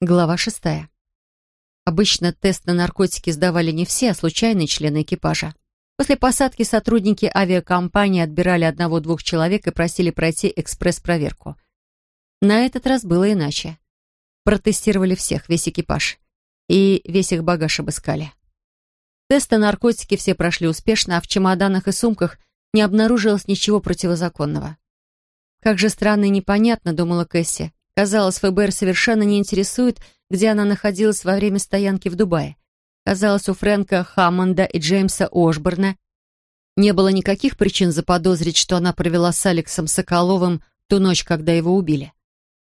Глава шестая. Обычно тест на наркотики сдавали не все, а случайные члены экипажа. После посадки сотрудники авиакомпании отбирали одного-двух человек и просили пройти экспресс-проверку. На этот раз было иначе. Протестировали всех, весь экипаж. И весь их багаж обыскали. Тесты на наркотики все прошли успешно, а в чемоданах и сумках не обнаружилось ничего противозаконного. Как же странно и непонятно, думала Кэсси. Казалось, ФБР совершенно не интересует, где она находилась во время стоянки в Дубае. Казалось, у Фрэнка Хаммонда и Джеймса Ошборна не было никаких причин заподозрить, что она провела с Алексом Соколовым ту ночь, когда его убили.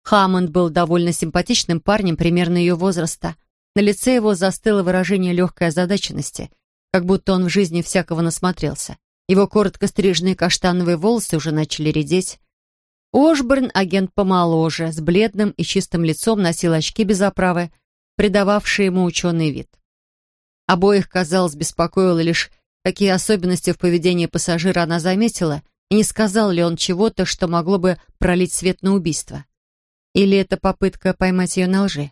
Хаммонд был довольно симпатичным парнем примерно ее возраста. На лице его застыло выражение легкой озадаченности, как будто он в жизни всякого насмотрелся. Его коротко стриженные каштановые волосы уже начали редеть. Ошборн, агент помоложе, с бледным и чистым лицом, носил очки без оправы, придававшие ему ученый вид. Обоих, казалось, беспокоило лишь, какие особенности в поведении пассажира она заметила, и не сказал ли он чего-то, что могло бы пролить свет на убийство. Или это попытка поймать ее на лжи?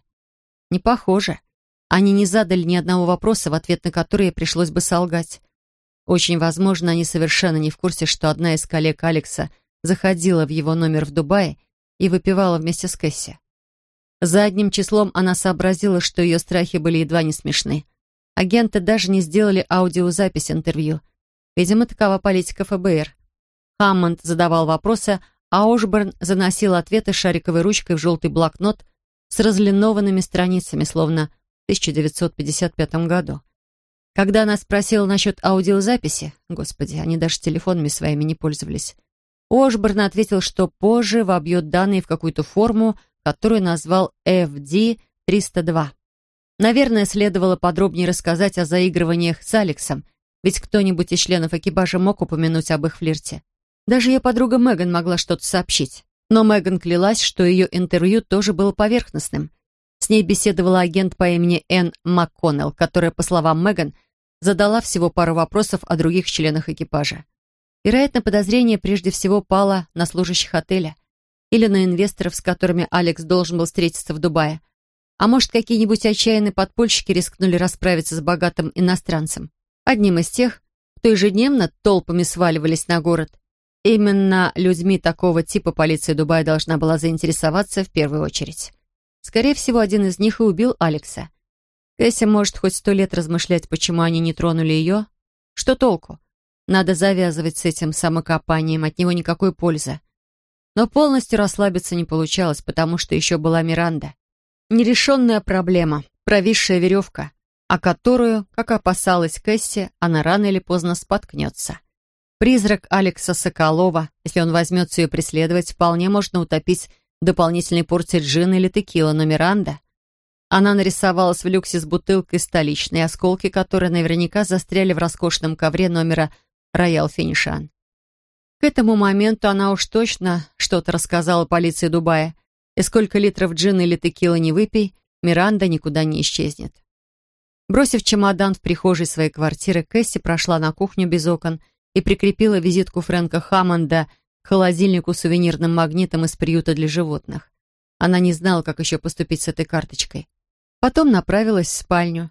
Не похоже. Они не задали ни одного вопроса, в ответ на которые пришлось бы солгать. Очень возможно, они совершенно не в курсе, что одна из коллег Алекса — заходила в его номер в Дубае и выпивала вместе с Кэсси. Задним числом она сообразила, что ее страхи были едва не смешны. Агенты даже не сделали аудиозапись интервью. Видимо, такова политика ФБР. Хаммонд задавал вопросы, а Ошборн заносил ответы шариковой ручкой в желтый блокнот с разлинованными страницами, словно в 1955 году. Когда она спросила насчет аудиозаписи, господи, они даже телефонами своими не пользовались, Ошборн ответил, что позже вобьет данные в какую-то форму, которую назвал FD-302. Наверное, следовало подробнее рассказать о заигрываниях с Алексом, ведь кто-нибудь из членов экипажа мог упомянуть об их флирте. Даже ее подруга Меган могла что-то сообщить. Но Меган клялась, что ее интервью тоже было поверхностным. С ней беседовала агент по имени Энн МакКоннелл, которая, по словам Меган, задала всего пару вопросов о других членах экипажа. Вероятно, подозрение прежде всего пало на служащих отеля или на инвесторов, с которыми Алекс должен был встретиться в Дубае. А может, какие-нибудь отчаянные подпольщики рискнули расправиться с богатым иностранцем, одним из тех, кто ежедневно толпами сваливались на город. Именно людьми такого типа полиция Дубая должна была заинтересоваться в первую очередь. Скорее всего, один из них и убил Алекса. Кэсси может хоть сто лет размышлять, почему они не тронули ее. Что толку? Надо завязывать с этим самокопанием, от него никакой пользы. Но полностью расслабиться не получалось, потому что еще была Миранда. Нерешенная проблема, провисшая веревка, о которую, как опасалась Кэсси, она рано или поздно споткнется. Призрак Алекса Соколова, если он возьмется ее преследовать, вполне можно утопить дополнительной порции джина или текила, но Миранда... Она нарисовалась в люксе с бутылкой столичной, осколки которой наверняка застряли в роскошном ковре номера роял Финишан. К этому моменту она уж точно что-то рассказала полиции Дубая, и сколько литров джина или текила не выпей, Миранда никуда не исчезнет. Бросив чемодан в прихожей своей квартиры, Кэсси прошла на кухню без окон и прикрепила визитку Фрэнка Хаммонда к холодильнику с сувенирным магнитом из приюта для животных. Она не знала, как еще поступить с этой карточкой. Потом направилась в спальню.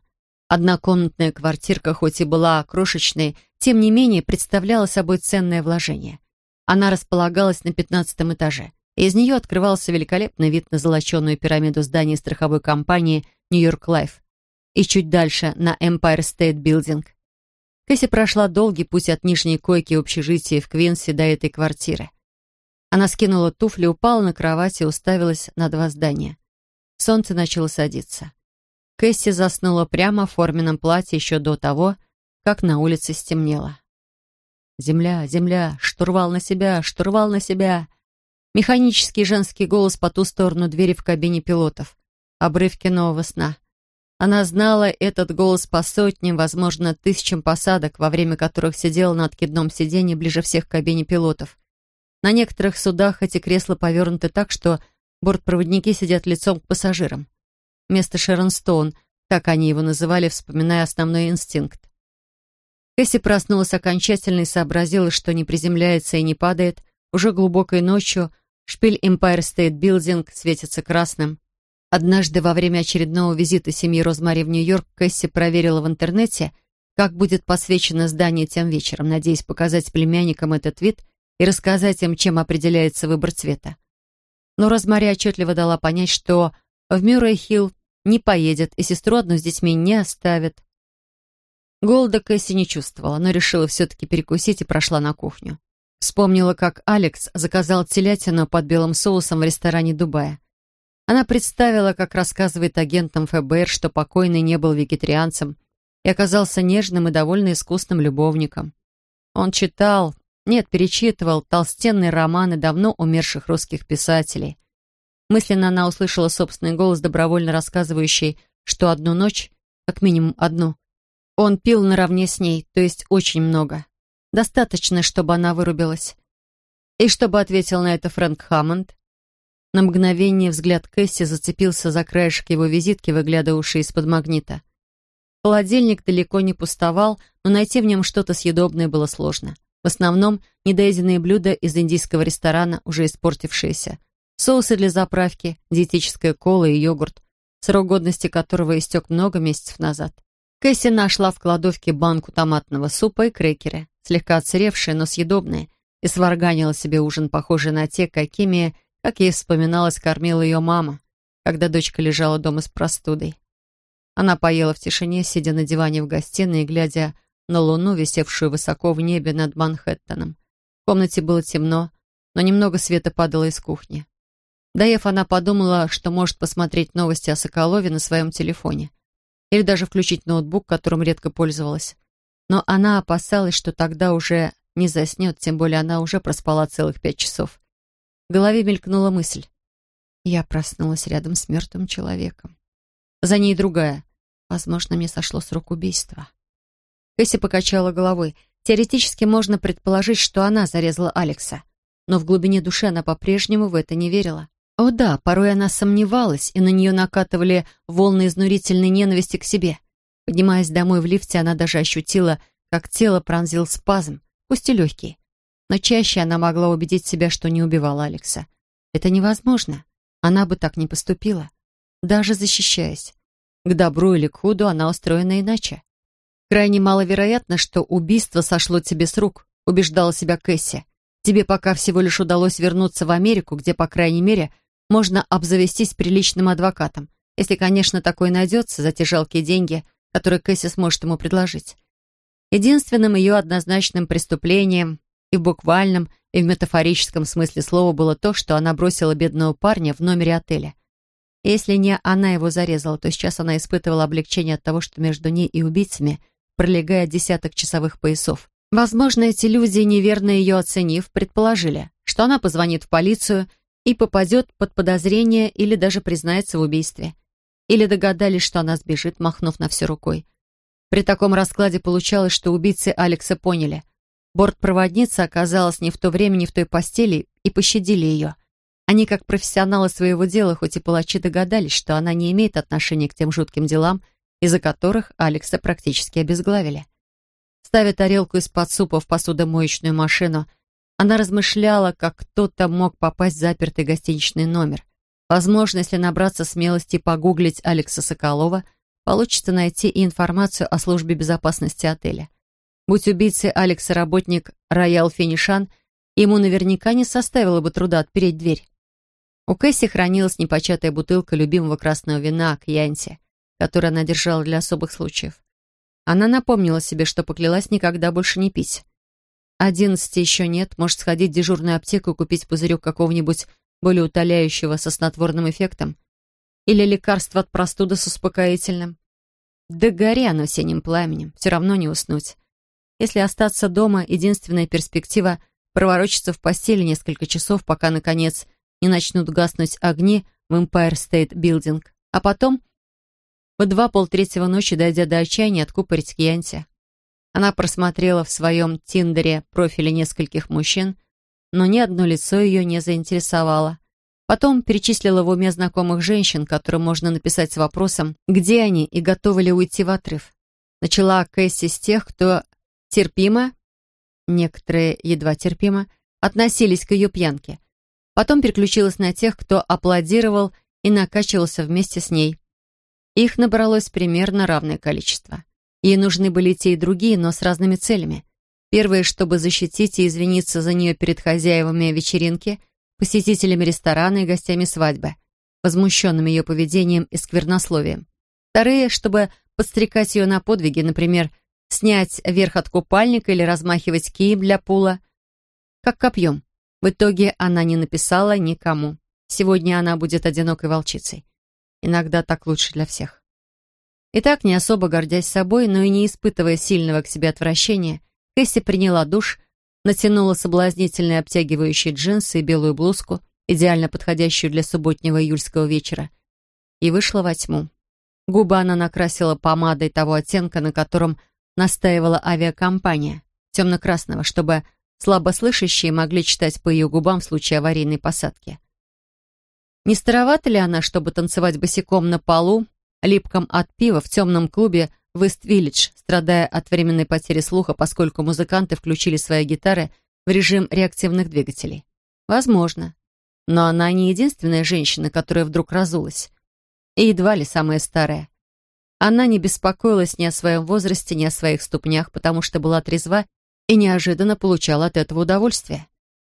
Однокомнатная квартирка, хоть и была крошечной, тем не менее представляла собой ценное вложение. Она располагалась на пятнадцатом этаже. Из нее открывался великолепный вид на золоченую пирамиду здания страховой компании «Нью-Йорк Лайф» и чуть дальше на Empire State Building. Кэсси прошла долгий путь от нижней койки общежития в Квинсе до этой квартиры. Она скинула туфли, упала на кровать и уставилась на два здания. Солнце начало садиться. Кэсси заснула прямо в форменном платье еще до того, как на улице стемнело. «Земля, земля, штурвал на себя, штурвал на себя!» Механический женский голос по ту сторону двери в кабине пилотов. Обрывки нового сна. Она знала этот голос по сотням, возможно, тысячам посадок, во время которых сидела на откидном сиденье ближе всех к кабине пилотов. На некоторых судах эти кресла повернуты так, что бортпроводники сидят лицом к пассажирам. Место Шерон Стоун, как они его называли, вспоминая основной инстинкт. Кэсси проснулась окончательно и сообразила, что не приземляется и не падает. Уже глубокой ночью шпиль Empire State Building светится красным. Однажды во время очередного визита семьи Розмари в Нью-Йорк Кэсси проверила в интернете, как будет посвящено здание тем вечером, надеясь показать племянникам этот вид и рассказать им, чем определяется выбор цвета. Но Розмари отчетливо дала понять, что в Мюррей-Хилл не поедет и сестру одну с детьми не оставит. Голода Кэсси не чувствовала, но решила все-таки перекусить и прошла на кухню. Вспомнила, как Алекс заказал телятину под белым соусом в ресторане Дубая. Она представила, как рассказывает агентам ФБР, что покойный не был вегетарианцем и оказался нежным и довольно искусным любовником. Он читал, нет, перечитывал толстенные романы давно умерших русских писателей. Мысленно она услышала собственный голос, добровольно рассказывающий, что одну ночь, как минимум одну, он пил наравне с ней, то есть очень много. Достаточно, чтобы она вырубилась. И чтобы ответил на это Фрэнк Хаммонд. На мгновение взгляд Кэсси зацепился за краешек его визитки, выглядывавшей из-под магнита. Холодильник далеко не пустовал, но найти в нем что-то съедобное было сложно. В основном недоеденные блюда из индийского ресторана, уже испортившиеся. Соусы для заправки, диетическая кола и йогурт, срок годности которого истек много месяцев назад. Кэсси нашла в кладовке банку томатного супа и крекеры, слегка отсыревшие, но съедобные, и сварганила себе ужин, похожий на те, какими, как ей вспоминалось, кормила ее мама, когда дочка лежала дома с простудой. Она поела в тишине, сидя на диване в гостиной и глядя на луну, висевшую высоко в небе над Манхэттеном. В комнате было темно, но немного света падало из кухни. Доев, она подумала, что может посмотреть новости о Соколове на своем телефоне. Или даже включить ноутбук, которым редко пользовалась. Но она опасалась, что тогда уже не заснет, тем более она уже проспала целых пять часов. В голове мелькнула мысль. Я проснулась рядом с мертвым человеком. За ней другая. Возможно, мне сошло с рук убийства. Кэсси покачала головой. Теоретически можно предположить, что она зарезала Алекса. Но в глубине души она по-прежнему в это не верила. О да, порой она сомневалась, и на нее накатывали волны изнурительной ненависти к себе. Поднимаясь домой в лифте, она даже ощутила, как тело пронзил спазм, пусть и легкий. Но чаще она могла убедить себя, что не убивала Алекса. Это невозможно. Она бы так не поступила. Даже защищаясь. К добру или к худу она устроена иначе. Крайне маловероятно, что убийство сошло тебе с рук, убеждала себя Кэсси. Тебе пока всего лишь удалось вернуться в Америку, где, по крайней мере, можно обзавестись приличным адвокатом, если, конечно, такой найдется за те жалкие деньги, которые Кэсси сможет ему предложить. Единственным ее однозначным преступлением и в буквальном, и в метафорическом смысле слова было то, что она бросила бедного парня в номере отеля. если не она его зарезала, то сейчас она испытывала облегчение от того, что между ней и убийцами – пролегая десяток часовых поясов. Возможно, эти люди, неверно ее оценив, предположили, что она позвонит в полицию и попадет под подозрение или даже признается в убийстве. Или догадались, что она сбежит, махнув на все рукой. При таком раскладе получалось, что убийцы Алекса поняли. Бортпроводница оказалась не в то время, не в той постели и пощадили ее. Они, как профессионалы своего дела, хоть и палачи, догадались, что она не имеет отношения к тем жутким делам, из-за которых Алекса практически обезглавили. Ставя тарелку из-под супа в посудомоечную машину, она размышляла, как кто-то мог попасть в запертый гостиничный номер. Возможно, если набраться смелости погуглить Алекса Соколова, получится найти и информацию о службе безопасности отеля. Будь убийцей Алекса работник Роял Финишан, ему наверняка не составило бы труда отпереть дверь. У Кэсси хранилась непочатая бутылка любимого красного вина Кьянти который она держала для особых случаев. Она напомнила себе, что поклялась никогда больше не пить. Одиннадцати еще нет, может сходить в дежурную аптеку и купить пузырек какого-нибудь более утоляющего со снотворным эффектом. Или лекарство от простуды с успокоительным. Да гори оно синим пламенем, все равно не уснуть. Если остаться дома, единственная перспектива — проворочиться в постели несколько часов, пока, наконец, не начнут гаснуть огни в Empire State Building, а потом — в два полтретьего ночи, дойдя до отчаяния, откупорить Кьянти. Она просмотрела в своем Тиндере профили нескольких мужчин, но ни одно лицо ее не заинтересовало. Потом перечислила в уме знакомых женщин, которым можно написать с вопросом, где они и готовы ли уйти в отрыв. Начала Кэсси с тех, кто терпимо, некоторые едва терпимо, относились к ее пьянке. Потом переключилась на тех, кто аплодировал и накачивался вместе с ней. Их набралось примерно равное количество. Ей нужны были те и другие, но с разными целями. Первое, чтобы защитить и извиниться за нее перед хозяевами вечеринки, посетителями ресторана и гостями свадьбы, возмущенными ее поведением и сквернословием. Вторые, чтобы подстрекать ее на подвиги, например, снять верх от купальника или размахивать кием для пула, как копьем. В итоге она не написала никому. Сегодня она будет одинокой волчицей. Иногда так лучше для всех. И так, не особо гордясь собой, но и не испытывая сильного к себе отвращения, Кэсси приняла душ, натянула соблазнительные обтягивающие джинсы и белую блузку, идеально подходящую для субботнего июльского вечера, и вышла во тьму. Губы она накрасила помадой того оттенка, на котором настаивала авиакомпания, темно-красного, чтобы слабослышащие могли читать по ее губам в случае аварийной посадки. Не старовата ли она, чтобы танцевать босиком на полу, липком от пива в темном клубе в Ист-Виллидж, страдая от временной потери слуха, поскольку музыканты включили свои гитары в режим реактивных двигателей? Возможно. Но она не единственная женщина, которая вдруг разулась. И едва ли самая старая. Она не беспокоилась ни о своем возрасте, ни о своих ступнях, потому что была трезва и неожиданно получала от этого удовольствие.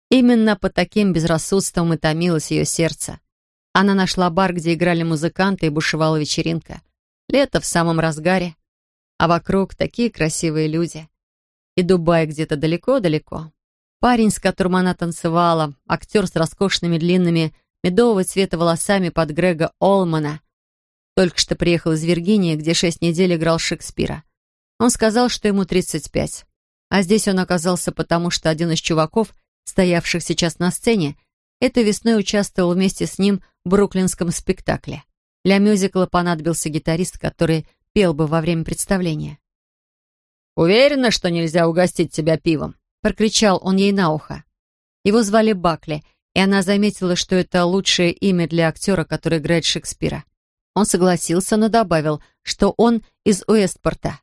Именно по таким безрассудствам и томилось ее сердце. Она нашла бар, где играли музыканты и бушевала вечеринка. Лето в самом разгаре, а вокруг такие красивые люди. И Дубай где-то далеко-далеко. Парень, с которым она танцевала, актер с роскошными длинными медового цвета волосами под Грега Олмана, только что приехал из Виргинии, где шесть недель играл Шекспира. Он сказал, что ему 35. А здесь он оказался потому, что один из чуваков, стоявших сейчас на сцене, этой весной участвовал вместе с ним в бруклинском спектакле. Для мюзикла понадобился гитарист, который пел бы во время представления. «Уверена, что нельзя угостить тебя пивом?» — прокричал он ей на ухо. Его звали Бакли, и она заметила, что это лучшее имя для актера, который играет Шекспира. Он согласился, но добавил, что он из Уэстпорта.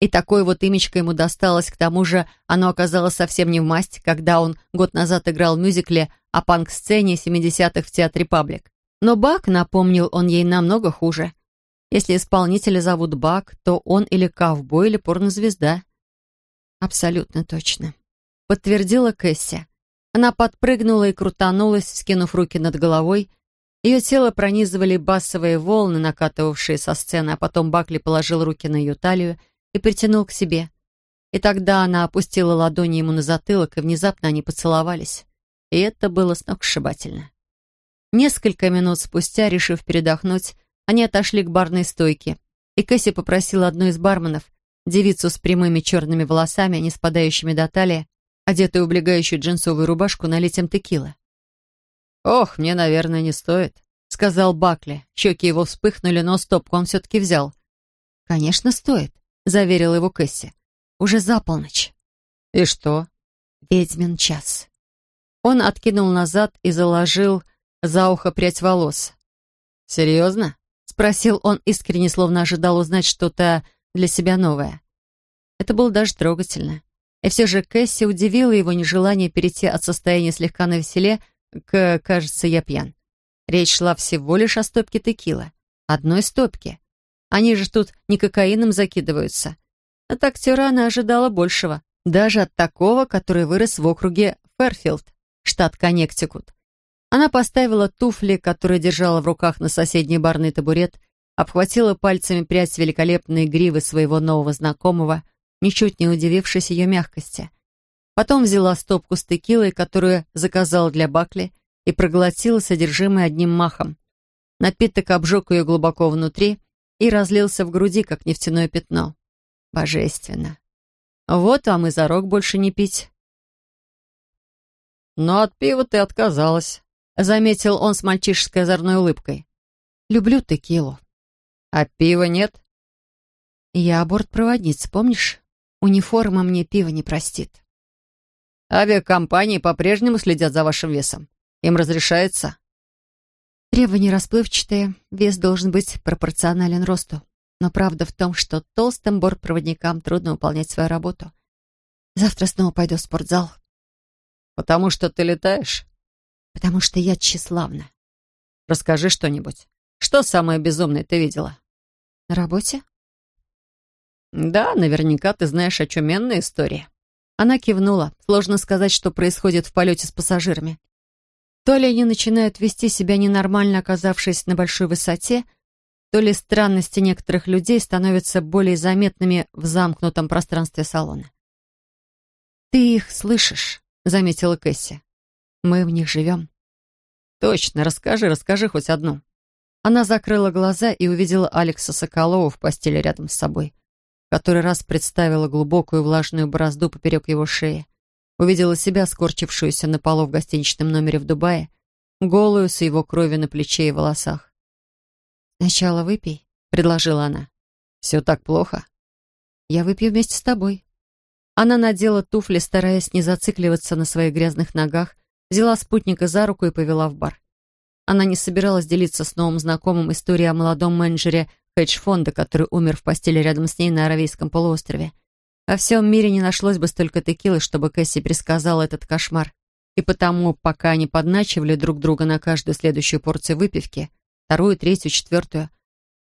И такое вот имечко ему досталось, к тому же оно оказалось совсем не в масть, когда он год назад играл в мюзикле о панк-сцене 70-х в Театре Паблик. Но Бак, напомнил он ей, намного хуже. Если исполнителя зовут Бак, то он или ковбой, или порнозвезда. Абсолютно точно. Подтвердила Кэсси. Она подпрыгнула и крутанулась, скинув руки над головой. Ее тело пронизывали басовые волны, накатывавшие со сцены, а потом Бакли положил руки на ее талию и притянул к себе. И тогда она опустила ладони ему на затылок, и внезапно они поцеловались и это было сногсшибательно. Несколько минут спустя, решив передохнуть, они отошли к барной стойке, и Кэсси попросила одну из барменов, девицу с прямыми черными волосами, не спадающими до талии, одетую в облегающую джинсовую рубашку, налить им текила. «Ох, мне, наверное, не стоит», — сказал Бакли. Щеки его вспыхнули, но стопку он все-таки взял. «Конечно, стоит», — заверил его Кэсси. «Уже за полночь». «И что?» «Ведьмин час». Он откинул назад и заложил за ухо прядь волос. «Серьезно?» — спросил он искренне, словно ожидал узнать что-то для себя новое. Это было даже трогательно. И все же Кэсси удивила его нежелание перейти от состояния слегка навеселе к «кажется, я пьян». Речь шла всего лишь о стопке текила. Одной стопке. Они же тут не кокаином закидываются. От актера она ожидала большего. Даже от такого, который вырос в округе Фэрфилд штат Коннектикут. Она поставила туфли, которые держала в руках на соседний барный табурет, обхватила пальцами прядь великолепной гривы своего нового знакомого, ничуть не удивившись ее мягкости. Потом взяла стопку с текилой, которую заказала для Бакли, и проглотила содержимое одним махом. Напиток обжег ее глубоко внутри и разлился в груди, как нефтяное пятно. Божественно. Вот вам и зарок больше не пить. «Но от пива ты отказалась», — заметил он с мальчишеской озорной улыбкой. «Люблю текилу». «А пива нет?» «Я бортпроводница, помнишь? Униформа мне пиво не простит». «Авиакомпании по-прежнему следят за вашим весом. Им разрешается?» Требования расплывчатые, вес должен быть пропорционален росту. Но правда в том, что толстым бортпроводникам трудно выполнять свою работу. Завтра снова пойду в спортзал. «Потому что ты летаешь?» «Потому что я тщеславна». «Расскажи что-нибудь». Что самое безумное ты видела?» «На работе?» «Да, наверняка ты знаешь очуменные истории». Она кивнула. Сложно сказать, что происходит в полете с пассажирами. То ли они начинают вести себя ненормально, оказавшись на большой высоте, то ли странности некоторых людей становятся более заметными в замкнутом пространстве салона. «Ты их слышишь», — заметила Кэсси. «Мы в них живем». «Точно, расскажи, расскажи хоть одну». Она закрыла глаза и увидела Алекса Соколова в постели рядом с собой. Который раз представила глубокую влажную борозду поперек его шеи. Увидела себя, скорчившуюся на полу в гостиничном номере в Дубае, голую с его кровью на плече и волосах. «Сначала выпей», — предложила она. «Все так плохо?» «Я выпью вместе с тобой». Она надела туфли, стараясь не зацикливаться на своих грязных ногах, взяла спутника за руку и повела в бар. Она не собиралась делиться с новым знакомым историей о молодом менеджере хедж-фонда, который умер в постели рядом с ней на Аравийском полуострове. Во всем мире не нашлось бы столько текилы, чтобы Кэсси пересказала этот кошмар. И потому, пока они подначивали друг друга на каждую следующую порцию выпивки, вторую, третью, четвертую,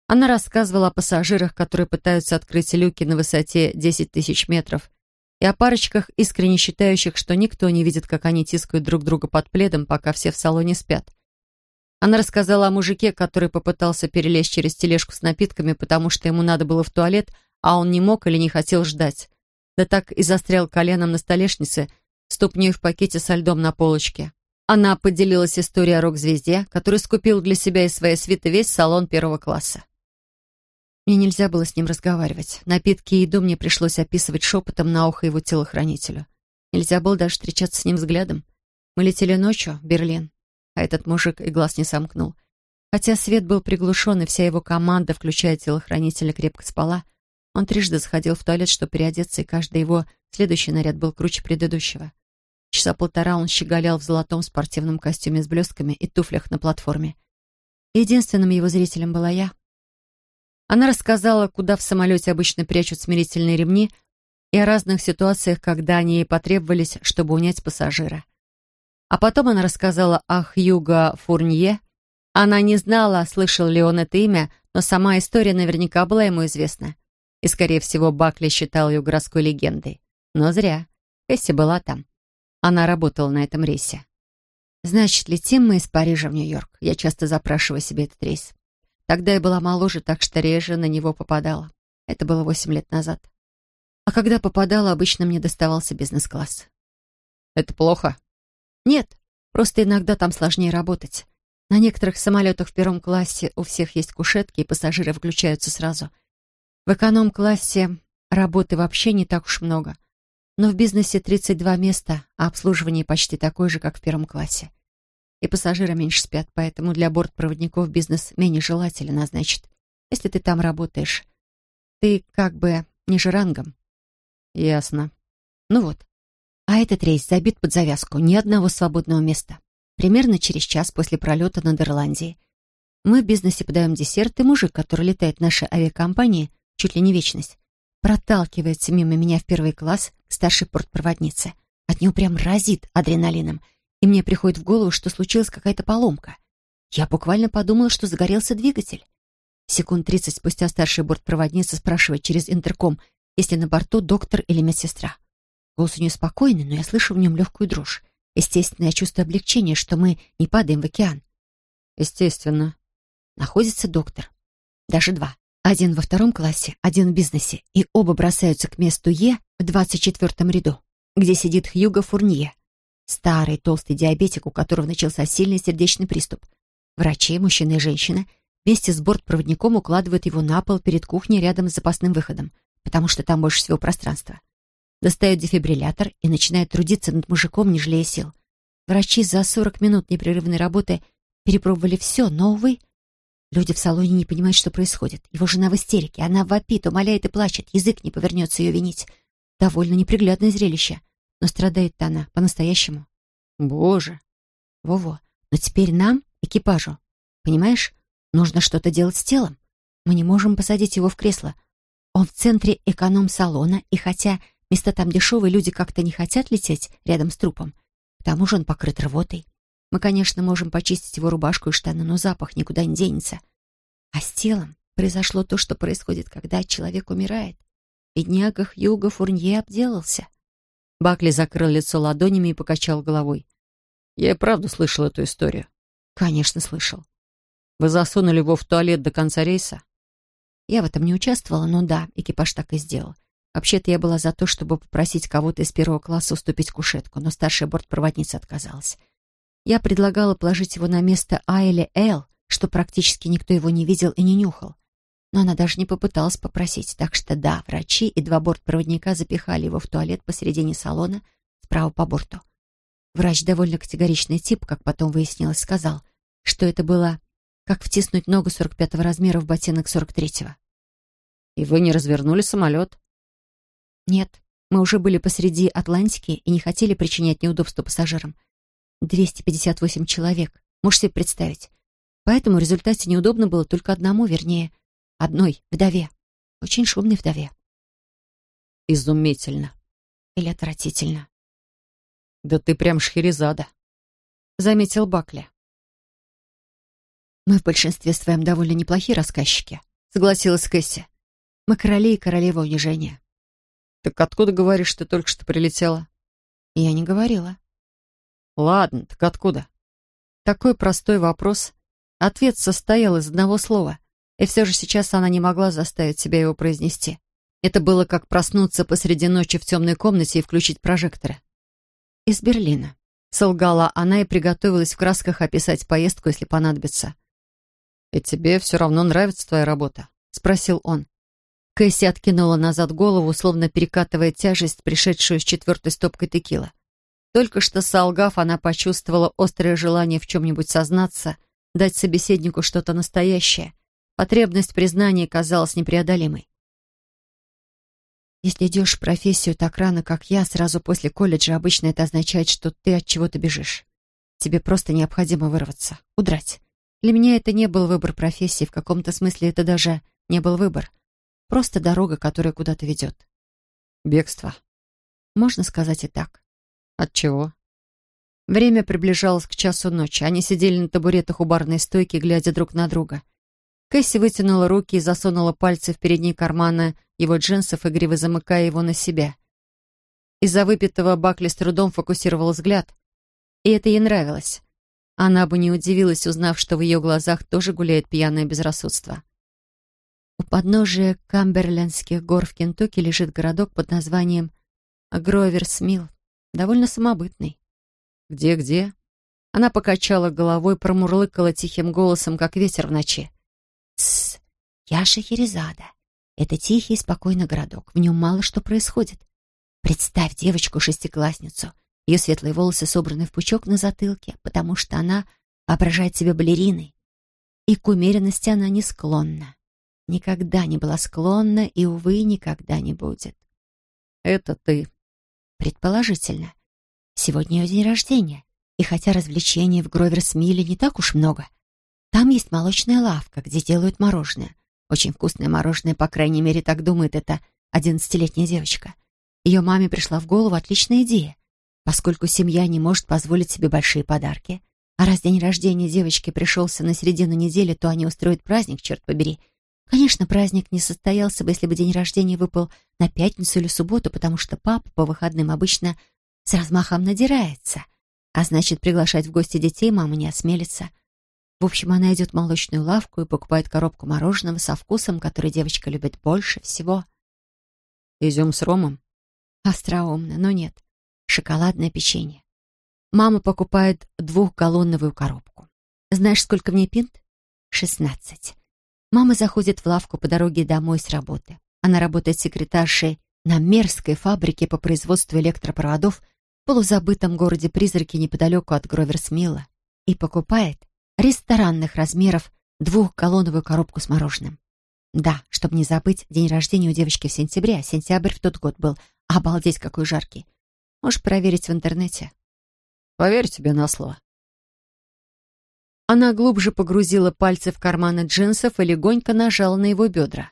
она рассказывала о пассажирах, которые пытаются открыть люки на высоте 10 тысяч метров, и о парочках, искренне считающих, что никто не видит, как они тискают друг друга под пледом, пока все в салоне спят. Она рассказала о мужике, который попытался перелезть через тележку с напитками, потому что ему надо было в туалет, а он не мог или не хотел ждать. Да так и застрял коленом на столешнице, ступней в пакете со льдом на полочке. Она поделилась историей о рок-звезде, который скупил для себя и своей свиты весь салон первого класса. Мне нельзя было с ним разговаривать. Напитки и еду мне пришлось описывать шепотом на ухо его телохранителю. Нельзя было даже встречаться с ним взглядом. Мы летели ночью в Берлин, а этот мужик и глаз не сомкнул. Хотя свет был приглушен, и вся его команда, включая телохранителя, крепко спала, он трижды заходил в туалет, чтобы переодеться, и каждый его следующий наряд был круче предыдущего. Часа полтора он щеголял в золотом спортивном костюме с блестками и туфлях на платформе. Единственным его зрителем была я. Она рассказала, куда в самолете обычно прячут смирительные ремни, и о разных ситуациях, когда они ей потребовались, чтобы унять пассажира. А потом она рассказала о Хьюго Фурнье. Она не знала, слышал ли он это имя, но сама история наверняка была ему известна. И, скорее всего, Бакли считал ее городской легендой. Но зря. Кэсси была там. Она работала на этом рейсе. Значит, летим мы из Парижа в Нью-Йорк. Я часто запрашиваю себе этот рейс. Тогда я была моложе, так что реже на него попадала. Это было восемь лет назад. А когда попадала, обычно мне доставался бизнес-класс. «Это плохо?» «Нет, просто иногда там сложнее работать. На некоторых самолетах в первом классе у всех есть кушетки, и пассажиры включаются сразу. В эконом-классе работы вообще не так уж много. Но в бизнесе 32 места, а обслуживание почти такое же, как в первом классе и пассажиры меньше спят, поэтому для бортпроводников бизнес менее желателен, а значит, если ты там работаешь, ты как бы ниже рангом. Ясно. Ну вот. А этот рейс забит под завязку, ни одного свободного места. Примерно через час после пролета над Ирландией. Мы в бизнесе подаем десерт, и мужик, который летает в нашей авиакомпании, чуть ли не вечность, проталкивается мимо меня в первый класс к старшей портпроводнице. От него прям разит адреналином — и мне приходит в голову, что случилась какая-то поломка. Я буквально подумала, что загорелся двигатель. Секунд тридцать спустя старшая бортпроводница спрашивает через интерком, есть ли на борту доктор или медсестра. Голос у нее спокойный, но я слышу в нем легкую дрожь. Естественно, я чувствую облегчение, что мы не падаем в океан. Естественно. Находится доктор. Даже два. Один во втором классе, один в бизнесе. И оба бросаются к месту Е в двадцать четвертом ряду, где сидит Хьюго Фурнье. Старый толстый диабетик, у которого начался сильный сердечный приступ. Врачи, мужчина и женщина, вместе с бортпроводником укладывают его на пол перед кухней рядом с запасным выходом, потому что там больше всего пространства. Достают дефибриллятор и начинают трудиться над мужиком, не жалея сил. Врачи за 40 минут непрерывной работы перепробовали все, но, увы, люди в салоне не понимают, что происходит. Его жена в истерике, она вопит, умоляет и плачет, язык не повернется ее винить. Довольно неприглядное зрелище. Но страдает-то она по-настоящему. Боже. Во-во. Но теперь нам, экипажу, понимаешь, нужно что-то делать с телом. Мы не можем посадить его в кресло. Он в центре эконом-салона, и хотя места там дешевые, люди как-то не хотят лететь рядом с трупом. К тому же он покрыт рвотой. Мы, конечно, можем почистить его рубашку и штаны, но запах никуда не денется. А с телом произошло то, что происходит, когда человек умирает. Бедняга Хьюго Фурнье обделался. Бакли закрыл лицо ладонями и покачал головой. «Я и правда слышал эту историю». «Конечно, слышал». «Вы засунули его в туалет до конца рейса?» Я в этом не участвовала, но да, экипаж так и сделал. Вообще-то я была за то, чтобы попросить кого-то из первого класса уступить кушетку, но старшая бортпроводница отказалась. Я предлагала положить его на место А или Л, что практически никто его не видел и не нюхал. Но она даже не попыталась попросить, так что да, врачи и два бортпроводника запихали его в туалет посередине салона, справа по борту. Врач, довольно категоричный тип, как потом выяснилось, сказал, что это было как втиснуть ногу 45-го размера в ботинок 43-го. «И вы не развернули самолет?» «Нет, мы уже были посреди Атлантики и не хотели причинять неудобства пассажирам. 258 человек, можешь себе представить. Поэтому в результате неудобно было только одному, вернее, одной вдове. Очень шумной вдове». «Изумительно». «Или отвратительно». «Да ты прям Шхерезада», — заметил Бакли. «Мы в большинстве своем довольно неплохие рассказчики», — согласилась Кэсси. «Мы короли и королева унижения». «Так откуда, говоришь, ты только что прилетела?» «Я не говорила». «Ладно, так откуда?» Такой простой вопрос. Ответ состоял из одного слова, и все же сейчас она не могла заставить себя его произнести. Это было как проснуться посреди ночи в темной комнате и включить прожекторы. «Из Берлина», — солгала она и приготовилась в красках описать поездку, если понадобится. «И тебе все равно нравится твоя работа?» — спросил он. Кэсси откинула назад голову, словно перекатывая тяжесть, пришедшую с четвертой стопкой текила. Только что солгав, она почувствовала острое желание в чем-нибудь сознаться, дать собеседнику что-то настоящее. Потребность признания казалась непреодолимой. Если идешь в профессию так рано, как я, сразу после колледжа, обычно это означает, что ты от чего-то бежишь. Тебе просто необходимо вырваться, удрать. Для меня это не был выбор профессии, в каком-то смысле это даже не был выбор. Просто дорога, которая куда-то ведет. Бегство. Можно сказать и так. От чего? Время приближалось к часу ночи. Они сидели на табуретах у барной стойки, глядя друг на друга. Кэсси вытянула руки и засунула пальцы в передние карманы его джинсов, игриво замыкая его на себя. Из-за выпитого Бакли с трудом фокусировал взгляд. И это ей нравилось. Она бы не удивилась, узнав, что в ее глазах тоже гуляет пьяное безрассудство. У подножия Камберлендских гор в Кентукки лежит городок под названием Гроверсмилл, довольно самобытный. «Где-где?» Она покачала головой, промурлыкала тихим голосом, как ветер в ночи. «Тссс, я Шахерезада. Это тихий и спокойный городок. В нем мало что происходит. Представь девочку-шестиклассницу. Ее светлые волосы собраны в пучок на затылке, потому что она воображает себя балериной. И к умеренности она не склонна никогда не была склонна и, увы, никогда не будет. Это ты. Предположительно. Сегодня ее день рождения, и хотя развлечений в Гроверс-Милле не так уж много, там есть молочная лавка, где делают мороженое. Очень вкусное мороженое, по крайней мере, так думает эта одиннадцатилетняя девочка. Ее маме пришла в голову отличная идея. Поскольку семья не может позволить себе большие подарки, а раз день рождения девочки пришелся на середину недели, то они устроят праздник, черт побери, Конечно, праздник не состоялся бы, если бы день рождения выпал на пятницу или субботу, потому что папа по выходным обычно с размахом надирается, а значит, приглашать в гости детей мама не осмелится. В общем, она идет в молочную лавку и покупает коробку мороженого со вкусом, который девочка любит больше всего. Изюм с ромом? Остроумно, но нет. Шоколадное печенье. Мама покупает двухгаллоновую коробку. Знаешь, сколько в ней пинт? Шестнадцать. Мама заходит в лавку по дороге домой с работы. Она работает секретаршей на мерзкой фабрике по производству электропроводов в полузабытом городе-призраке неподалеку от Гроверсмилла и покупает ресторанных размеров двухгаллоновую коробку с мороженым. Да, чтобы не забыть, день рождения у девочки в сентябре, а сентябрь в тот год был. Обалдеть, какой жаркий. Можешь проверить в интернете. Поверь тебе на слово. Она глубже погрузила пальцы в карманы джинсов и легонько нажала на его бедра.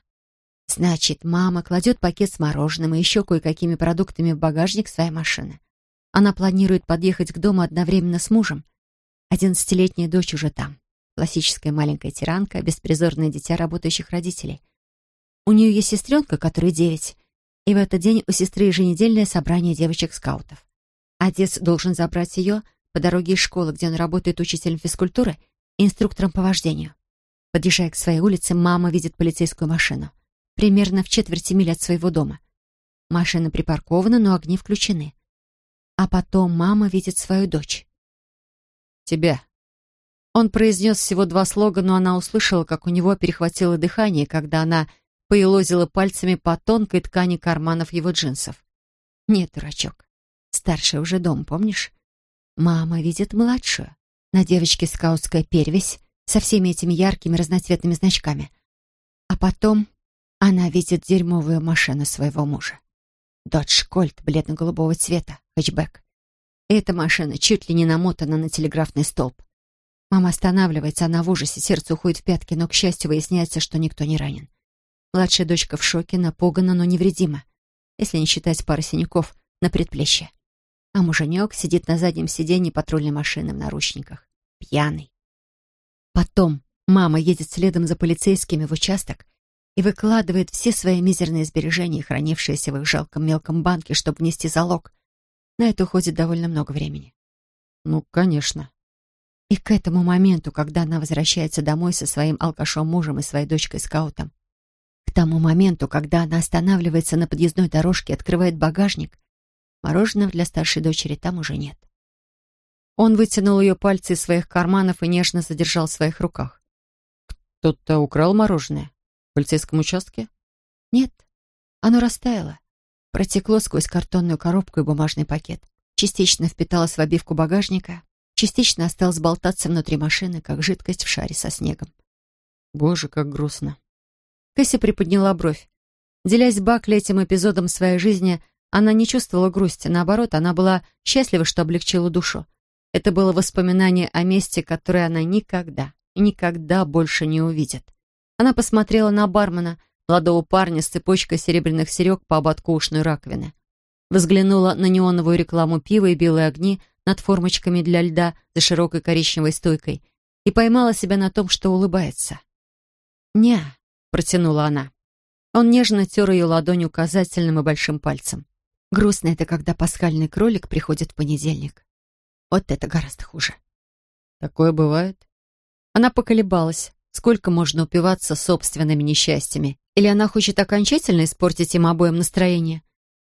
Значит, мама кладет пакет с мороженым и еще кое-какими продуктами в багажник своей машины. Она планирует подъехать к дому одновременно с мужем. Одиннадцатилетняя дочь уже там. Классическая маленькая тиранка, беспризорное дитя работающих родителей. У нее есть сестренка, которой девять, и в этот день у сестры еженедельное собрание девочек-скаутов. Отец должен забрать ее по дороге из школы, где он работает учителем физкультуры и инструктором по вождению. Подъезжая к своей улице, мама видит полицейскую машину. Примерно в четверти миль от своего дома. Машина припаркована, но огни включены. А потом мама видит свою дочь. «Тебя». Он произнес всего два слога, но она услышала, как у него перехватило дыхание, когда она поелозила пальцами по тонкой ткани карманов его джинсов. «Нет, дурачок. Старший уже дом, помнишь? Мама видит младшую. На девочке скаутская перевесь со всеми этими яркими разноцветными значками. А потом она видит дерьмовую машину своего мужа. Додж Кольт бледно-голубого цвета, хэтчбэк. Эта машина чуть ли не намотана на телеграфный столб. Мама останавливается, она в ужасе, сердце уходит в пятки, но, к счастью, выясняется, что никто не ранен. Младшая дочка в шоке, напугана, но невредима, если не считать пары синяков на предплечье. А муженек сидит на заднем сиденье патрульной машины в наручниках. Пьяный. Потом мама едет следом за полицейскими в участок и выкладывает все свои мизерные сбережения, хранившиеся в их жалком мелком банке, чтобы внести залог. На это уходит довольно много времени. Ну, конечно. И к этому моменту, когда она возвращается домой со своим алкашом-мужем и своей дочкой-скаутом, к тому моменту, когда она останавливается на подъездной дорожке и открывает багажник, мороженого для старшей дочери там уже нет. Он вытянул ее пальцы из своих карманов и нежно задержал в своих руках. «Кто-то украл мороженое? В полицейском участке?» «Нет, оно растаяло. Протекло сквозь картонную коробку и бумажный пакет. Частично впиталось в обивку багажника, частично осталось болтаться внутри машины, как жидкость в шаре со снегом. Боже, как грустно. Кэсси приподняла бровь. Делясь Бакли этим эпизодом своей жизни, она не чувствовала грусти. Наоборот, она была счастлива, что облегчила душу. Это было воспоминание о месте, которое она никогда и никогда больше не увидит. Она посмотрела на бармена, молодого парня с цепочкой серебряных серег по ободку ушной раковины. Взглянула на неоновую рекламу пива и белые огни над формочками для льда за широкой коричневой стойкой и поймала себя на том, что улыбается. «Ня», — протянула она. Он нежно тер ее ладонь указательным и большим пальцем. Грустно это, когда пасхальный кролик приходит в понедельник. Вот это гораздо хуже. Такое бывает? Она поколебалась. Сколько можно упиваться собственными несчастьями? Или она хочет окончательно испортить им обоим настроение?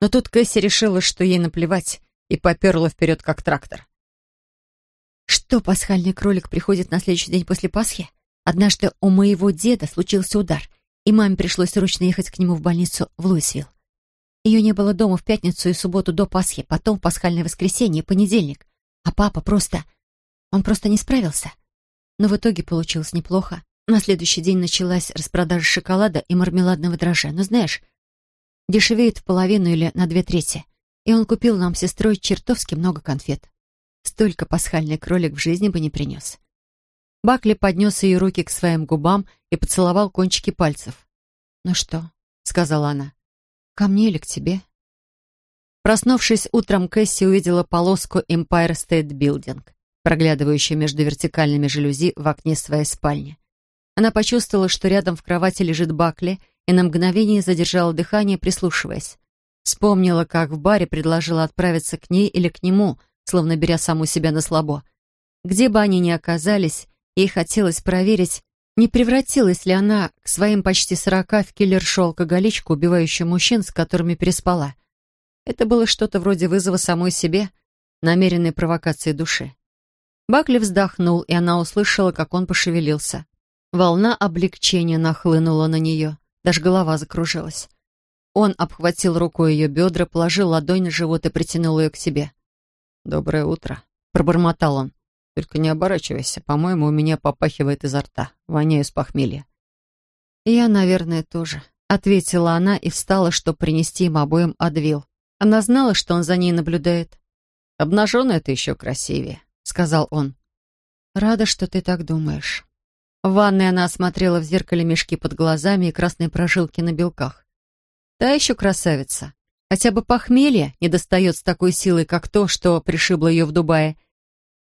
Но тут Кэсси решила, что ей наплевать, и поперла вперед, как трактор. Что пасхальный кролик приходит на следующий день после Пасхи? Однажды у моего деда случился удар, и маме пришлось срочно ехать к нему в больницу в Луисвилл. Ее не было дома в пятницу и субботу до Пасхи, потом в пасхальное воскресенье, понедельник. А папа просто... Он просто не справился. Но в итоге получилось неплохо. На следующий день началась распродажа шоколада и мармеладного дрожжа. Ну, знаешь, дешевеет в половину или на две трети. И он купил нам с сестрой чертовски много конфет. Столько пасхальный кролик в жизни бы не принес. Бакли поднес ее руки к своим губам и поцеловал кончики пальцев. «Ну что?» — сказала она. «Ко мне или к тебе?» Проснувшись утром, Кэсси увидела полоску Empire State Building, проглядывающую между вертикальными жалюзи в окне своей спальни. Она почувствовала, что рядом в кровати лежит Бакли, и на мгновение задержала дыхание, прислушиваясь. Вспомнила, как в баре предложила отправиться к ней или к нему, словно беря саму себя на слабо. Где бы они ни оказались, ей хотелось проверить, не превратилась ли она к своим почти сорока в киллершу-алкоголичку, убивающую мужчин, с которыми переспала. Это было что-то вроде вызова самой себе, намеренной провокации души. Бакли вздохнул, и она услышала, как он пошевелился. Волна облегчения нахлынула на нее, даже голова закружилась. Он обхватил рукой ее бедра, положил ладонь на живот и притянул ее к себе. «Доброе утро», — пробормотал он. «Только не оборачивайся, по-моему, у меня попахивает изо рта, воняю с похмелья». «Я, наверное, тоже», — ответила она и встала, чтобы принести им обоим адвил. Она знала, что он за ней наблюдает. «Обнаженный это еще красивее», — сказал он. «Рада, что ты так думаешь». В ванной она осмотрела в зеркале мешки под глазами и красные прожилки на белках. Та еще красавица. Хотя бы похмелье не достает с такой силой, как то, что пришибло ее в Дубае.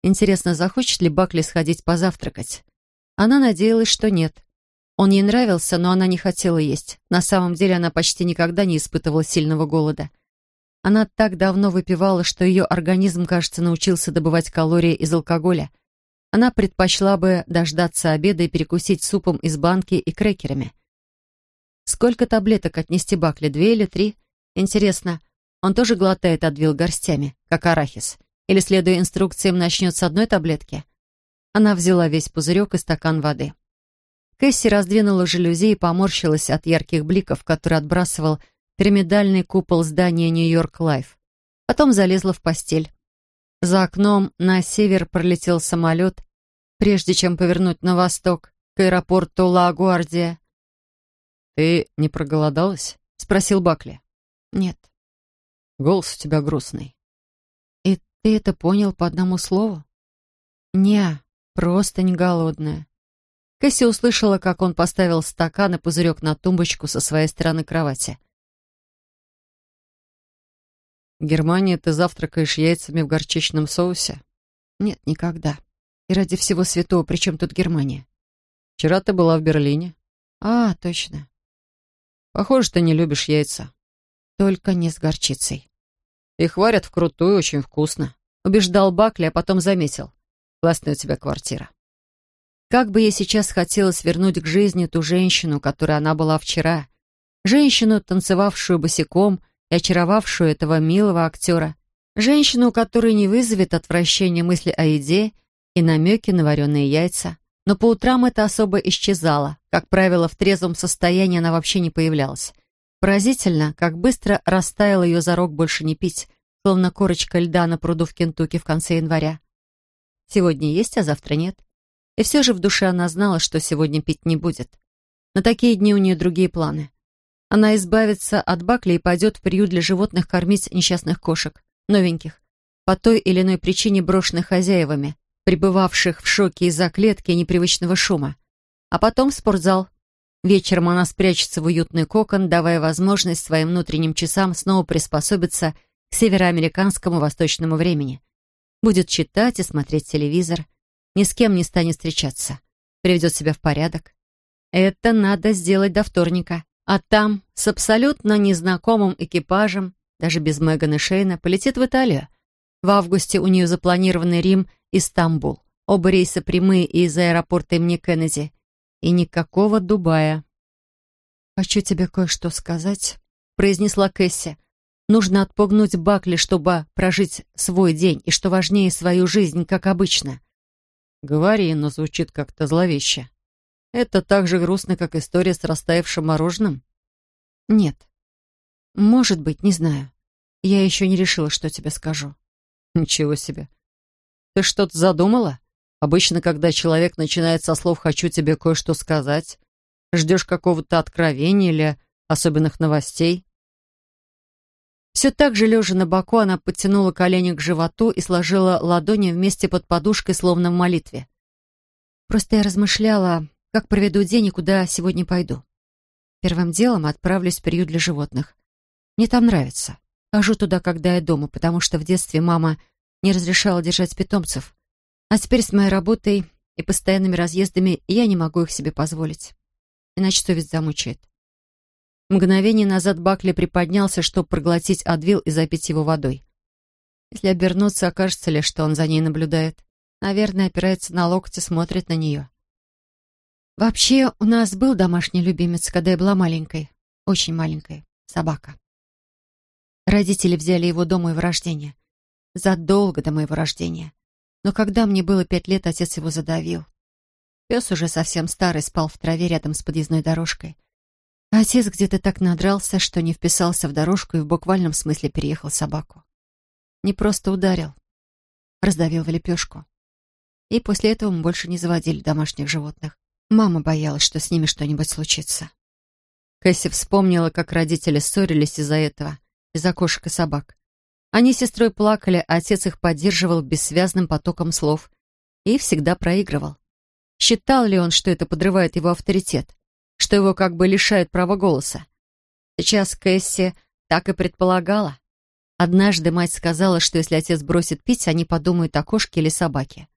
Интересно, захочет ли Бакли сходить позавтракать? Она надеялась, что нет. Он ей нравился, но она не хотела есть. На самом деле она почти никогда не испытывала сильного голода. Она так давно выпивала, что ее организм, кажется, научился добывать калории из алкоголя. Она предпочла бы дождаться обеда и перекусить супом из банки и крекерами. Сколько таблеток отнести Бакли, две или три? Интересно, он тоже глотает Адвил горстями, как арахис? Или, следуя инструкциям, начнет с одной таблетки? Она взяла весь пузырек и стакан воды. Кэсси раздвинула жалюзи и поморщилась от ярких бликов, которые отбрасывал пирамидальный купол здания Нью-Йорк Лайф. Потом залезла в постель. За окном на север пролетел самолет, прежде чем повернуть на восток, к аэропорту Ла-Гуардия. «Ты не проголодалась?» — спросил Бакли. «Нет». «Голос у тебя грустный». «И ты это понял по одному слову?» «Не, просто не голодная». Кэсси услышала, как он поставил стакан и пузырек на тумбочку со своей стороны кровати. В Германии ты завтракаешь яйцами в горчичном соусе? Нет, никогда. И ради всего святого, при чем тут Германия? Вчера ты была в Берлине. А, точно. Похоже, ты не любишь яйца. Только не с горчицей. Их варят вкрутую, очень вкусно. Убеждал Бакли, а потом заметил. Классная у тебя квартира. Как бы ей сейчас хотелось вернуть к жизни ту женщину, которой она была вчера. Женщину, танцевавшую босиком и очаровавшую этого милого актера. Женщину, которая не вызовет отвращения мысли о еде и намеки на вареные яйца. Но по утрам это особо исчезало. Как правило, в трезвом состоянии она вообще не появлялась. Поразительно, как быстро растаял ее зарок больше не пить, словно корочка льда на пруду в Кентукки в конце января. Сегодня есть, а завтра нет. И все же в душе она знала, что сегодня пить не будет. На такие дни у нее другие планы. Она избавится от Бакли и пойдет в приют для животных кормить несчастных кошек, новеньких, по той или иной причине брошенных хозяевами, пребывавших в шоке из-за клетки и непривычного шума. А потом в спортзал. Вечером она спрячется в уютный кокон, давая возможность своим внутренним часам снова приспособиться к североамериканскому восточному времени. Будет читать и смотреть телевизор. Ни с кем не станет встречаться. Приведет себя в порядок. Это надо сделать до вторника. А там, с абсолютно незнакомым экипажем, даже без Меган и Шейна, полетит в Италию. В августе у нее запланированный Рим и Стамбул. Оба рейса прямые из аэропорта имени Кеннеди. И никакого Дубая. «Хочу тебе кое-что сказать», — произнесла Кэсси. «Нужно отпугнуть Бакли, чтобы прожить свой день, и, что важнее, свою жизнь, как обычно». «Говори, но звучит как-то зловеще». Это так же грустно, как история с растаявшим мороженым? Нет. Может быть, не знаю. Я еще не решила, что тебе скажу. Ничего себе. Ты что-то задумала? Обычно, когда человек начинает со слов «хочу тебе кое-что сказать», ждешь какого-то откровения или особенных новостей. Все так же, лежа на боку, она подтянула колени к животу и сложила ладони вместе под подушкой, словно в молитве. Просто я размышляла, как проведу день и куда сегодня пойду. Первым делом отправлюсь в приют для животных. Мне там нравится. Хожу туда, когда я дома, потому что в детстве мама не разрешала держать питомцев. А теперь с моей работой и постоянными разъездами я не могу их себе позволить. Иначе совесть замучает. Мгновение назад Бакли приподнялся, чтобы проглотить Адвил и запить его водой. Если обернуться, окажется ли, что он за ней наблюдает. Наверное, опирается на локти, смотрит на нее. Вообще, у нас был домашний любимец, когда я была маленькой. Очень маленькой. Собака. Родители взяли его до моего рождения. Задолго до моего рождения. Но когда мне было пять лет, отец его задавил. Пес уже совсем старый, спал в траве рядом с подъездной дорожкой. отец где-то так надрался, что не вписался в дорожку и в буквальном смысле переехал собаку. Не просто ударил, раздавил в лепешку. И после этого мы больше не заводили домашних животных. Мама боялась, что с ними что-нибудь случится. Кэсси вспомнила, как родители ссорились из-за этого, из-за кошек и собак. Они с сестрой плакали, а отец их поддерживал бессвязным потоком слов и всегда проигрывал. Считал ли он, что это подрывает его авторитет, что его как бы лишает права голоса? Сейчас Кэсси так и предполагала. Однажды мать сказала, что если отец бросит пить, они подумают о кошке или собаке.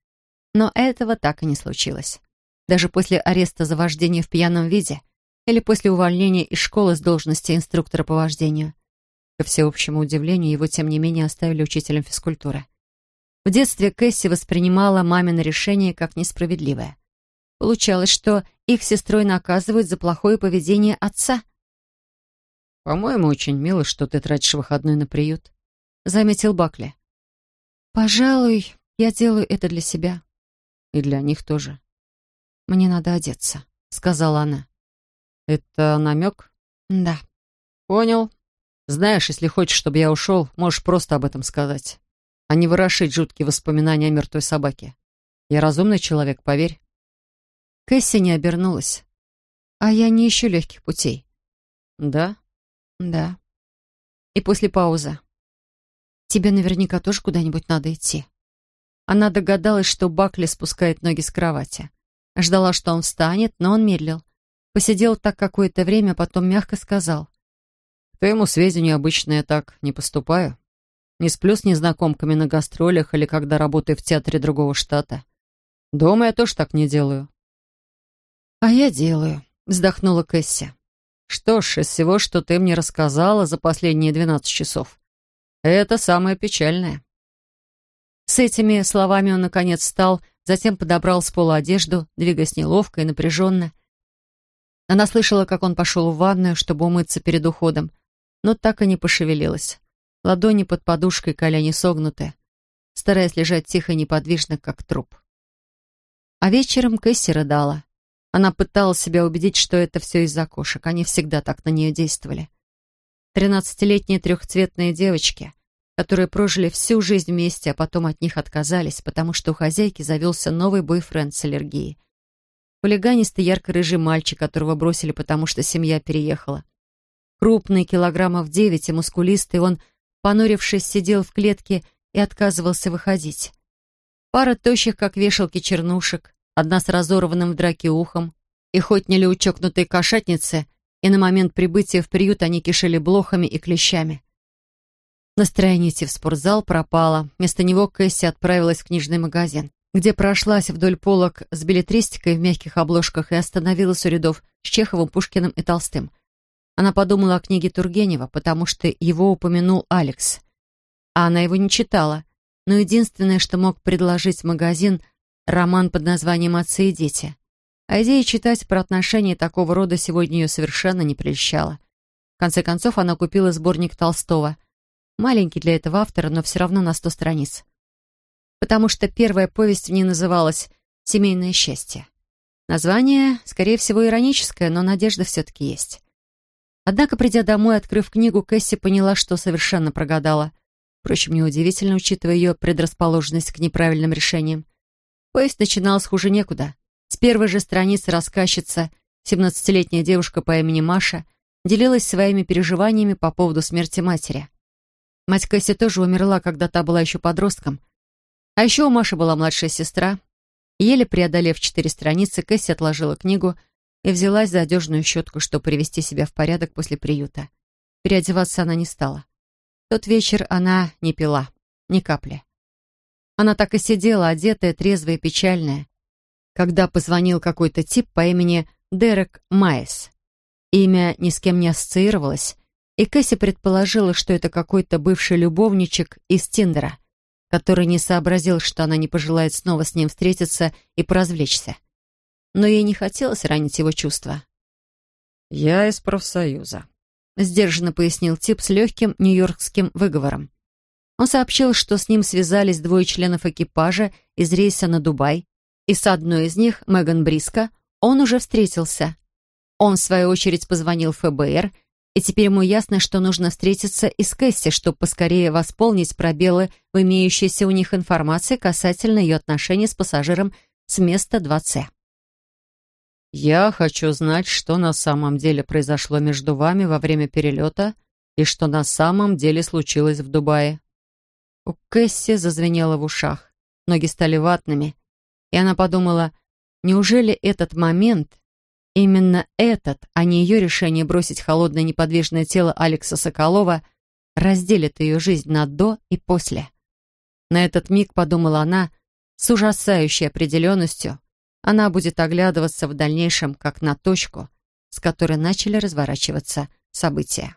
Но этого так и не случилось. Даже после ареста за вождение в пьяном виде или после увольнения из школы с должности инструктора по вождению. Ко всеобщему удивлению, его, тем не менее, оставили учителем физкультуры. В детстве Кэсси воспринимала мамино решение как несправедливое. Получалось, что их сестрой наказывают за плохое поведение отца. «По-моему, очень мило, что ты тратишь выходной на приют», — заметил Бакли. «Пожалуй, я делаю это для себя». «И для них тоже». «Мне надо одеться», — сказала она. «Это намек?» «Да». «Понял. Знаешь, если хочешь, чтобы я ушел, можешь просто об этом сказать, а не ворошить жуткие воспоминания о мертвой собаке. Я разумный человек, поверь». Кэсси не обернулась. «А я не ищу легких путей». «Да?» «Да». И после паузы. «Тебе наверняка тоже куда-нибудь надо идти». Она догадалась, что Бакли спускает ноги с кровати. Ждала, что он встанет, но он медлил. Посидел так какое-то время, потом мягко сказал. «К твоему сведению, обычно я так не поступаю. Не сплю с незнакомками на гастролях или когда работаю в театре другого штата. Дома я тоже так не делаю». «А я делаю», — вздохнула Кэсси. «Что ж, из всего, что ты мне рассказала за последние двенадцать часов, это самое печальное». С этими словами он, наконец, встал, затем подобрал с пола одежду, двигаясь неловко и напряженно. Она слышала, как он пошел в ванную, чтобы умыться перед уходом, но так и не пошевелилась. Ладони под подушкой, колени согнуты, стараясь лежать тихо и неподвижно, как труп. А вечером Кэсси рыдала. Она пыталась себя убедить, что это все из-за кошек. Они всегда так на нее действовали. Тринадцатилетние трехцветные девочки, которые прожили всю жизнь вместе, а потом от них отказались, потому что у хозяйки завелся новый бойфренд с аллергией. Хулиганистый ярко-рыжий мальчик, которого бросили, потому что семья переехала. Крупный, килограммов девять и мускулистый, он, понурившись, сидел в клетке и отказывался выходить. Пара тощих, как вешалки, чернушек, одна с разорванным в драке ухом, и хоть не у чокнутой кошатницы, и на момент прибытия в приют они кишели блохами и клещами. Настроение идти в спортзал пропало. Вместо него Кэсси отправилась в книжный магазин, где прошлась вдоль полок с билетристикой в мягких обложках и остановилась у рядов с Чеховым, Пушкиным и Толстым. Она подумала о книге Тургенева, потому что его упомянул Алекс. А она его не читала, но единственное, что мог предложить магазин, роман под названием «Отцы и дети». А идея читать про отношения такого рода сегодня ее совершенно не прельщала. В конце концов, она купила сборник Толстого. Маленький для этого автора, но все равно на сто страниц. Потому что первая повесть в ней называлась «Семейное счастье». Название, скорее всего, ироническое, но надежда все-таки есть. Однако, придя домой, открыв книгу, Кэсси поняла, что совершенно прогадала. Впрочем, неудивительно, учитывая ее предрасположенность к неправильным решениям. Повесть начиналась хуже некуда. С первой же страницы рассказчица, 17-летняя девушка по имени Маша, делилась своими переживаниями по поводу смерти матери. Мать Кэсси тоже умерла, когда та была еще подростком. А еще у Маши была младшая сестра. Еле преодолев четыре страницы, Кэсси отложила книгу и взялась за одежную щетку, чтобы привести себя в порядок после приюта. Переодеваться она не стала. тот вечер она не пила, ни капли. Она так и сидела, одетая, трезвая и печальная, когда позвонил какой-то тип по имени Дерек Майес. Имя ни с кем не ассоциировалось, и Кэсси предположила, что это какой-то бывший любовничек из Тиндера, который не сообразил, что она не пожелает снова с ним встретиться и поразвлечься. Но ей не хотелось ранить его чувства. «Я из профсоюза», — сдержанно пояснил тип с легким нью-йоркским выговором. Он сообщил, что с ним связались двое членов экипажа из рейса на Дубай, и с одной из них, Меган Бриско, он уже встретился. Он, в свою очередь, позвонил в ФБР, и теперь ему ясно, что нужно встретиться и с Кэсси, чтобы поскорее восполнить пробелы в имеющейся у них информации касательно ее отношений с пассажиром с места 2С. «Я хочу знать, что на самом деле произошло между вами во время перелета и что на самом деле случилось в Дубае», у Кэсси зазвенело в ушах. Ноги стали ватными. И она подумала, неужели этот момент, именно этот, а не ее решение бросить холодное неподвижное тело Алекса Соколова, разделит ее жизнь на «до» и «после». На этот миг, подумала она, с ужасающей определенностью, она будет оглядываться в дальнейшем как на точку, с которой начали разворачиваться события.